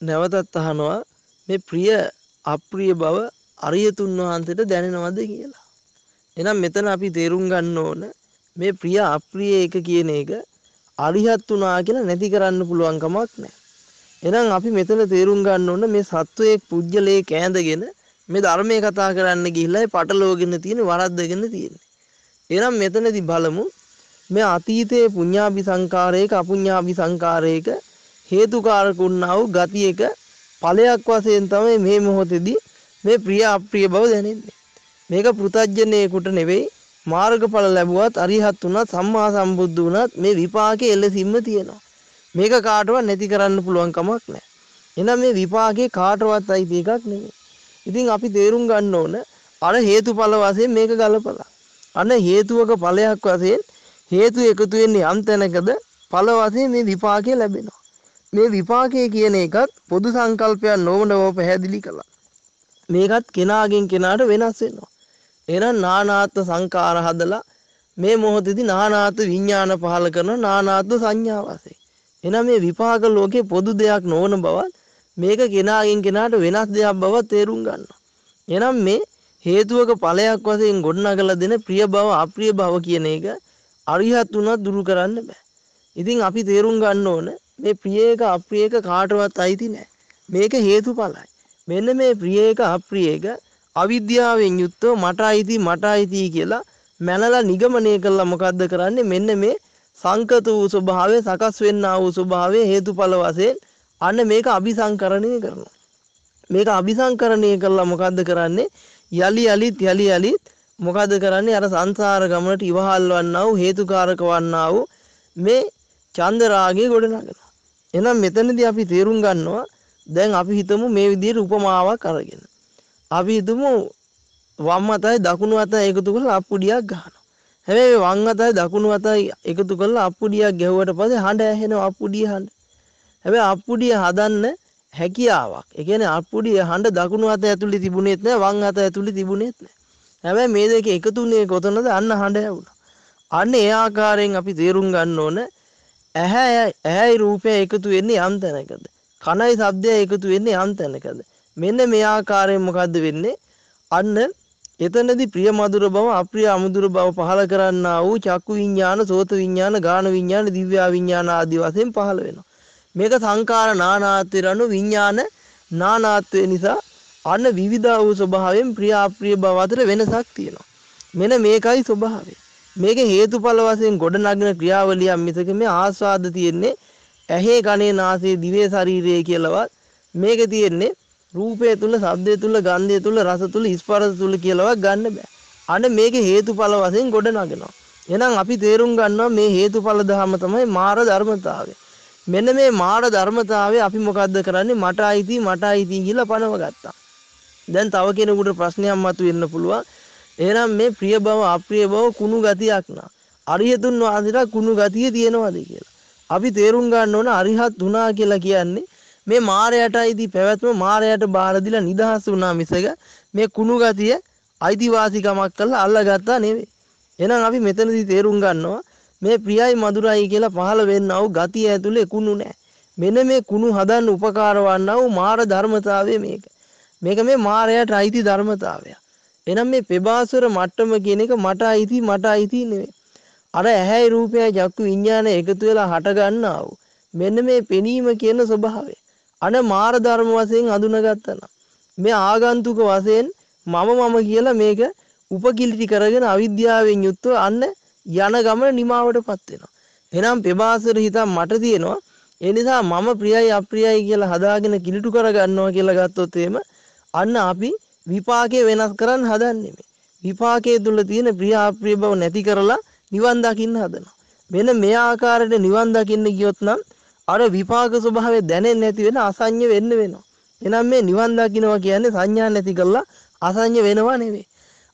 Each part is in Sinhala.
නැවතත් අහනවා මේ ප්‍රිය අප්‍රිය බව අරියතුන් වහන්සේට දැනෙනවද කියලා. එහෙනම් මෙතන අපි තේරුම් ගන්න ඕන මේ ප්‍රිය අප්‍රිය එක කියන එක අරිහත් වුණා කියලා නැති කරන්න පුළුවන් කමක් නැහැ. එහෙනම් අපි මෙතන තේරුම් ගන්න ඕන මේ සත්වයේ පුජ්‍යලේ කෑඳගෙන මේ ධර්මයේ කතා කරන්න ගිහිල්ලා ඒ පටලෝගෙන තියෙන වරද්දගෙන තියෙන්නේ. එහෙනම් මෙතනදී බලමු මේ අතීතයේ පුඤ්ඤාභි සංකාරයක අපුඤ්ඤාභි සංකාරයක හේතුකාරකුන්නා වූ ගතියක ඵලයක් වශයෙන් තමයි මේ මොහොතේදී මේ ප්‍රිය අප්‍රිය බව දැනෙන්නේ. මේක පෘතජ්ජනේකට නෙවෙයි මාර්ගඵල ලැබුවත් අරිහත් වුණත් සම්මා සම්බුද්ධ වුණත් මේ විපාකේ එලෙසින්ම තියෙනවා. මේක කාටවත් නැති කරන්න පුළුවන් කමක් නැහැ. එහෙනම් මේ විපාකේ කාටවත් අයිති එකක් නෙමෙයි. ඉතින් අපි තේරුම් ගන්න ඕන අර හේතුඵල වශයෙන් මේක ගලපලා. අන්න හේතුවක ඵලයක් වශයෙන් හේතු එකතු වෙන්නේ යම් තැනකද ඵල වශයෙන් මේ විපාකය ලැබෙනවා. මේ විපාකය කියන එකත් පොදු සංකල්පයක් නොවනව පැහැදිලි කළා. මේකත් කෙනාගෙන් කෙනාට වෙනස් වෙනවා. එහෙනම් නානාත්ම සංකාර හදලා මේ මොහොතේදී නානාත්ම විඥාන පහල කරන නානාත්ම සංඥා වශයෙන්. එහෙනම් මේ විපාක ලෝකේ පොදු දෙයක් නොවන බවත් මේක කෙනාගෙන් කෙනාට වෙනස් දෙයක් බව තේරුම් ගන්නවා. එහෙනම් මේ හේතුවක ඵලයක් වශයෙන් ගොඩනගලා දෙන ප්‍රිය බව අප්‍රිය බව කියන එක අරිහත් උනත් දුරු කරන්න බෑ. ඉතින් අපි තේරුම් ගන්න ඕන මේ ප්‍රිය එක අප්‍රිය එක කාටවත් අයිති නෑ. මේක හේතුඵලයි. මෙන්න මේ ප්‍රිය එක අප්‍රිය එක අවිද්‍යාවෙන් යුක්තව මට අයිති මට අයිති කියලා මැනලා නිගමනය කළා මොකද්ද කරන්නේ මෙන්න මේ සංකත වූ ස්වභාවය සකස් වෙන්නා වූ ස්වභාවය හේතුඵල වශයෙන් අන්න මේක අபிසංකරණය කරනවා. මේක අபிසංකරණය කළා මොකද්ද කරන්නේ? යලි යලිත් යලි යලිත් මොකද්ද කරන්නේ? අර සංසාර ගමනට ඉවහල් වන්නා වූ හේතුකාරක වන්නා වූ මේ චන්ද රාගය ගොඩනගනවා. එහෙනම් මෙතනදී අපි තේරුම් ගන්නවා දැන් අපි හිතමු මේ විදිහට උපමාවක් අරගෙන. අපි හිතමු වම් අතයි දකුණු අතයි එකතු කරලා අප්පුඩියක් ගහනවා. හැබැයි වම් අතයි දකුණු අතයි එකතු කරලා අප්පුඩියක් ගැහුවට පස්සේ හඬ ඇහෙනවා අප්පුඩිය හඬ. හැබැයි අප්පුඩිය හදන්න හැකියාවක්. ඒ කියන්නේ අප්පුඩිය හඬ දකුණු අත ඇතුලේ තිබුණෙත් නෑ වම් අත ඇතුලේ තිබුණෙත් නෑ. හැබැයි මේ දෙක එකතුනේ කොතනද අන්න හඬ ඇහුණා. අන්න ඒ ආකාරයෙන් අපි තේරුම් ගන්න ඕන ඇහැ ඇහැයි රූපය එකතු වෙන්නේ යම් තැනකද. කනයි ශබ්දය එකතු වෙන්නේ යම් තැනකද. මෙන්න මේ ආකාරයෙන් මොකද්ද වෙන්නේ? අන්න එතනදී ප්‍රිය මధుර බව අප්‍රිය අමුදුර බව පහල කරන්නා වූ චක්කු විඤ්ඤාණ, සෝත විඤ්ඤාණ, ගාන විඤ්ඤාණ, දිව්‍ය විඤ්ඤාණ ආදී වශයෙන් පහල වෙනවා. මේක සංකාර නානාත්වයට අනුව විඤ්ඤාණ නානාත්වය නිසා අන්න විවිධ වූ ස්වභාවයෙන් ප්‍රිය අප්‍රිය බව අතර වෙනසක් තියෙනවා. මෙන්න මේකයි ස්වභාවය. මේක හේතුඵල වශයෙන් ගොඩනගන ක්‍රියාවලියක් මිසක මේ ආස්වාද තියෙන්නේ ඇහි කනේ නාසයේ දිවේ ශරීරයේ කියලාවත් මේක තියෙන්නේ රූපය තුල, ශබ්දය තුල, ගන්ධය තුල, රස තුල, ස්පර්ශ තුල කියලාවත් ගන්න බෑ. අන්න මේක හේතුඵල වශයෙන් ගොඩනගනවා. එහෙනම් අපි තේරුම් ගන්නවා මේ හේතුඵල ධර්ම තමයි මාර ධර්මතාවය. මෙන්න මේ මාර ධර්මතාවය අපි මොකද්ද කරන්නේ මට අයිති මට අයිති කියලා පනව ගත්තා. දැන් තව කෙනෙකුට ප්‍රශ්නයක් මතුවෙන්න පුළුවන්. එහෙනම් මේ ප්‍රිය බව අප්‍රිය බව කුණු ගතියක් නා. අරියතුන් වහන්සේලා කුණු ගතිය තියෙනවද කියලා. අපි තේරුම් ගන්න ඕන අරිහත් වුණා කියලා කියන්නේ මේ මායයට අයිති පැවැත්ම මායයට බාර දීලා නිදහස් වුණා මිසක මේ කුණු ගතිය අයිතිවාසිකමක් කරලා අල්ලගත්තා නෙවෙයි. එහෙනම් අපි මෙතනදී තේරුම් ගන්නවා මේ ප්‍රියයි මధుරයි කියලා පහළ වෙන්නා වූ ගතිය ඇතුලේ කුණු නැහැ. මෙන්න මේ කුණු හදන්න උපකාර වන්නා වූ මාර ධර්මතාවය මේක. මේක මේ මායයට අයිති ධර්මතාවය. එහෙනම් මේ පෙබාසුර මට්ටම කියන එක මට අයිති මට අයිති නෙවෙයි. අර ඇහැයි රූපයයි චක්කු විඤ්ඤාණය එකතු වෙලා හට ගන්නා වූ මෙන්න මේ පෙනීම කියන ස්වභාවය. අන මාර ධර්ම වශයෙන් අඳුනගත්තා නම් මේ ආගන්තුක වශයෙන් මම මම කියලා මේක උපකිලිටි කරගෙන අවිද්‍යාවෙන් යුක්තව අන්න යන ගමන නිමාවටපත් වෙනවා. එහෙනම් පෙබාසර හිතක් මට තියෙනවා. ඒ නිසා මම ප්‍රියයි අප්‍රියයි කියලා හදාගෙන කිලිටු කරගන්නවා කියලා ගත්තොත් එහෙම අන්න අපි විපාකේ වෙනස් කරන්න හදන්නේ මේ. විපාකයේ තුල තියෙන ප්‍රිය අප්‍රිය බව නැති කරලා නිවන් දකින්න හදනවා. මෙන්න මේ ආකාරයට නිවන් දකින්න ගියොත් නම් අර විපාක ස්වභාවය දැනෙන්නේ නැති වෙන අසඤ්ඤ වෙන්න වෙනවා. එහෙනම් මේ නිවන් දකින්නවා කියන්නේ සංඥා නැති කරලා අසඤ්ඤ වෙනවා නෙවෙයි.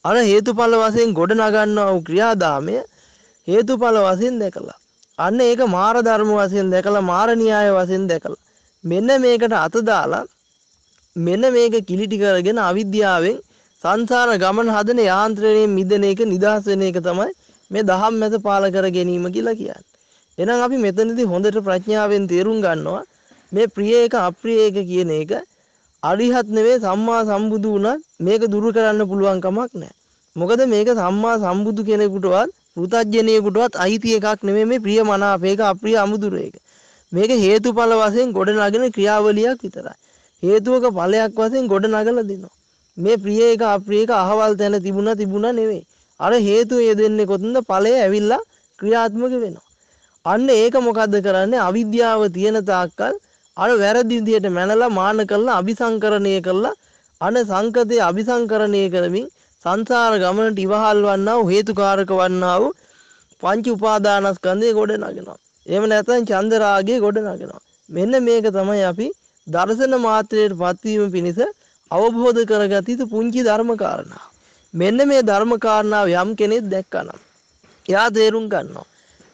අර හේතුඵල වශයෙන් ගොඩ නගන්නා වූ ක්‍රියාදාමය හේතුඵල වශයෙන් දැකලා අන්න ඒක මාර ධර්ම වශයෙන් දැකලා මාර න්‍යාය වශයෙන් දැකලා මෙන්න මේකට අත දාලා මෙන්න මේක කිලිටි කරගෙන අවිද්‍යාවෙන් සංසාර ගමන හදන යාන්ත්‍රණයෙන් මිදෙන එක නිදහස් වෙන එක තමයි මේ දහම් මැද පාල කර ගැනීම කියලා කියන්නේ. එහෙනම් අපි මෙතනදී හොඳට ප්‍රඥාවෙන් තේරුම් ගන්නවා මේ ප්‍රිය එක අප්‍රිය එක කියන එක අරිහත් නෙවෙයි සම්මා සම්බුදු වුණත් මේක දුරු කරන්න පුළුවන් කමක් නැහැ. මොකද මේක සම්මා සම්බුදු කෙනෙකුටවත් පෘථජ්ජනයෙකුටවත් අයිති එකක් නෙමෙයි මේ ප්‍රිය මනාප එක අප්‍රිය අමුදුර එක. මේක හේතුඵල වශයෙන් ගොඩනගෙන ක්‍රියාවලියක් විතරයි. හේතුවක ඵලයක් වශයෙන් ගොඩනගලා දෙනවා. මේ ප්‍රිය එක අප්‍රිය එක අහවල් තැන තිබුණා තිබුණා නෙවෙයි. අර හේතුව යෙදෙන්නේ කොතනද ඵලය ඇවිල්ලා ක්‍රියාත්මක වෙනවා. අන්න ඒක මොකද්ද කරන්නේ අවිද්‍යාව තියෙන තාක්කල් අර වැරදි විදියට මැනලා මාන කරලා අபிසංකරණය කරලා අන සංකතේ අபிසංකරණය කරමින් සංසාර ගමනට ඉවහල් වන්නා වූ හේතුකාරක වන්නා වූ පංච උපාදානස්කන්ධය ගොඩ නගනවා. එහෙම නැත්නම් චන්ද රාගය ගොඩ නගනවා. මෙන්න මේක තමයි අපි දර්ශන මාත්‍රයට පත්වීම පිණිස අවබෝධ කරගත යුතු පුංචි ධර්ම කාරණා. මෙන්න මේ ධර්ම කාරණාව යම් කෙනෙක් දැක්කනම් එයා තේරුම් ගන්නවා.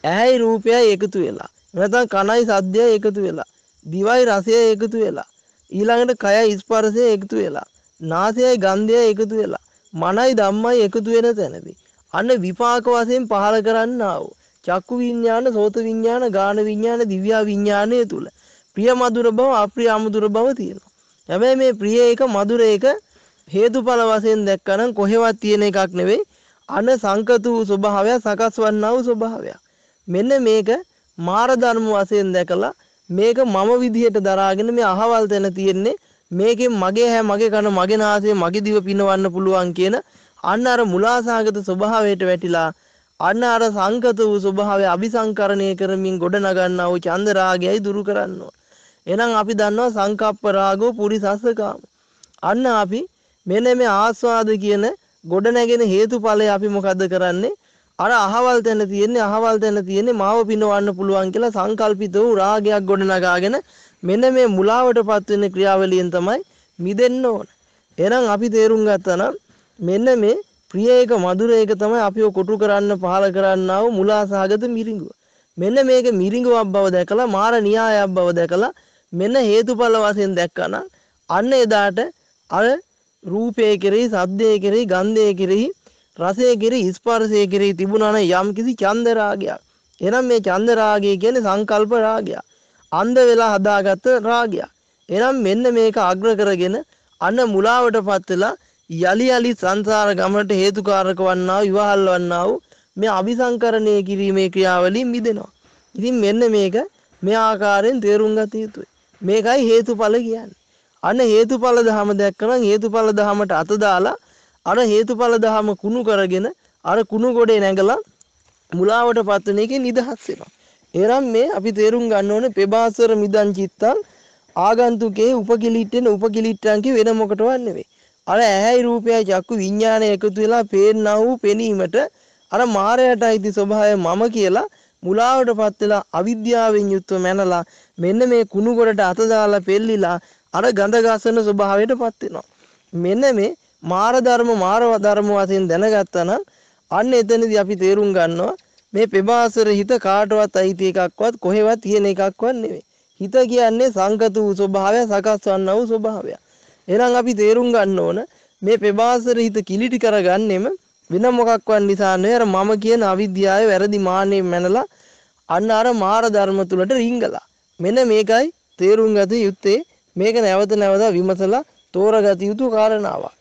ඇහැයි රූපයයි එකතු වෙලා නැත්නම් කනයි සද්දයයි එකතු වෙලා දිවයි රසයයි එකතු වෙලා ඊළඟට කයයි ස්පර්ශයයි එකතු වෙලා නාසයයි ගන්ධයයි එකතු වෙලා මනයි ධම්මයි එකතු වෙන තැනදී අන්න විපාක වශයෙන් පහල කරන්නා වූ චක්කු විඤ්ඤාණ සෝත විඤ්ඤාණ ගාන විඤ්ඤාණ දිව්‍ය විඤ්ඤාණය තුල ප්‍රිය මధుර බව අප්‍රිය අමధుර බව තියෙනවා. හැබැයි මේ ප්‍රිය එක මధుර එක හේතුඵල වශයෙන් දැක්කනම් කොහෙවත් තියෙන එකක් නෙවෙයි අන සංකතු ස්වභාවය සකස් වන්නා වූ ස්වභාවයක්. මෙන්න මේක මාර ධර්ම වශයෙන් දැකලා මේක මම විදිහට දරාගෙන මේ අහවල් තැන තියෙන්නේ මේකෙන් මගේ හැ මගේ කන මගේ නාසය මගේ දිව පිනවන්න පුළුවන් කියන අන්න අර මුලාසහගත ස්වභාවයට වැටිලා අන්න අර සංකත වූ ස්වභාවය අபிසංකරණය කරමින් ගොඩ නගන්නා වූ චන්ද රාගයයි දුරු කරනවා එහෙනම් අපි දන්නවා සංකප්ප රාගෝ පුරිසස්සකාම. අන්න අපි මෙන්න මේ ආස්වාද කියන ගොඩ නැගෙන හේතුඵලය අපි මොකද්ද කරන්නේ? අර අහවල් තැන තියෙන්නේ අහවල් තැන තියෙන්නේ මාව පිනවන්න පුළුවන් කියලා සංකල්පිත වූ රාගයක් ගොඩ නගාගෙන මෙන්න මේ මුලාවටපත් වෙන ක්‍රියාවලියෙන් තමයි මිදෙන්න ඕන. එහෙනම් අපි තේරුම් ගත්තා නම් මෙන්න මේ ප්‍රිය එක මధుර එක තමයි අපිව කොටු කරන්න පහල කරන්නා වූ මුලාසහගත මිරිඟුව. මෙන්න මේක මිරිඟුවක් බව දැකලා මාර න්‍යායක් බව දැකලා මෙන්න හේතුඵල වශයෙන් දැක්කනම් අන්න එදාට අර රූපය කෙරෙහි සද්දය කෙරෙහි ගන්ධය කෙරෙහි රසය කෙරෙහි ස්පර්ශය කෙරෙහි තිබුණා නම් යම් කිසි චන්ද රාගයක්. එහෙනම් මේ චන්ද රාගය කියන්නේ සංකල්ප රාගයක්. අන්ධ වෙලා හදාගත්ත රාගයක්. එහෙනම් මෙන්න මේක අග්‍ර කරගෙන අන්න මුලාවටපත් වෙලා යලි යලි සංසාර ගමනට හේතුකාරක වන්නා වූ ඉවහල් වන්නා වූ මේ අபிසංකරණය කිරීමේ ක්‍රියාවලින් මිදෙනවා. ඉතින් මෙන්න මේක මේ ආකාරයෙන් තේරුම් ගත යුතුයි. මේකයි හේතුඵල කියන්නේ. අන්න හේතුඵල ධහම දැක්කනම් හේතුඵල ධහමට අත දාලා අර හේතුඵල ධහම කුණු කරගෙන අර කුණු ගොඩේ නැගලා මුලාවට පත්වන එකේ නිදහස් වෙනවා. එරම් මේ අපි තේරුම් ගන්න ඕනේ පෙබාසර මිදන් චිත්තං ආගන්තුකේ උපකිලිට්ටෙන උපකිලිට්ටං කිය වෙන මොකටවත් නෙවෙයි. අර ඇහැයි රූපයයි චක්කු විඥානය එකතු වෙලා පේන්නා වූ පෙනීමට අර මායයට අයිති ස්වභාවය මම කියලා මුලාවටපත් වෙලා අවිද්‍යාවෙන් යුක්තව මැනලා මෙන්න මේ කුණු ගොඩට අත දාලා පෙල්ලිලා අර ගඳ ගසන ස්වභාවයටපත් වෙනවා. මෙන්න මේ මාර ධර්ම මාර ධර්ම වශයෙන් දැනගත්තා නම් අන්න එතනදී අපි තේරුම් ගන්නවා මේ පෙබාසර හිත කාටවත් අයිති එකක්වත් කොහෙවත් තියෙන එකක්වත් නෙවෙයි. හිත කියන්නේ සංකත වූ ස්වභාවය සකස් වන්නා වූ ස්වභාවය. එහෙනම් අපි තේරුම් ගන්න ඕන මේ පෙබාසර හිත කිලිටි කරගන්නෙම වෙන මොකක්වත් නිසා නෙවෙයි අර මම කියන අවිද්‍යාවේ වැරදි මාන්නේ මැනලා අන්න අර මාර ධර්ම තුලට රිංගලා. මෙන්න මේකයි තේරුම් ගත යුත්තේ මේක නැවත නැවත විමසලා තෝරගත යුතු කාරණාවක්.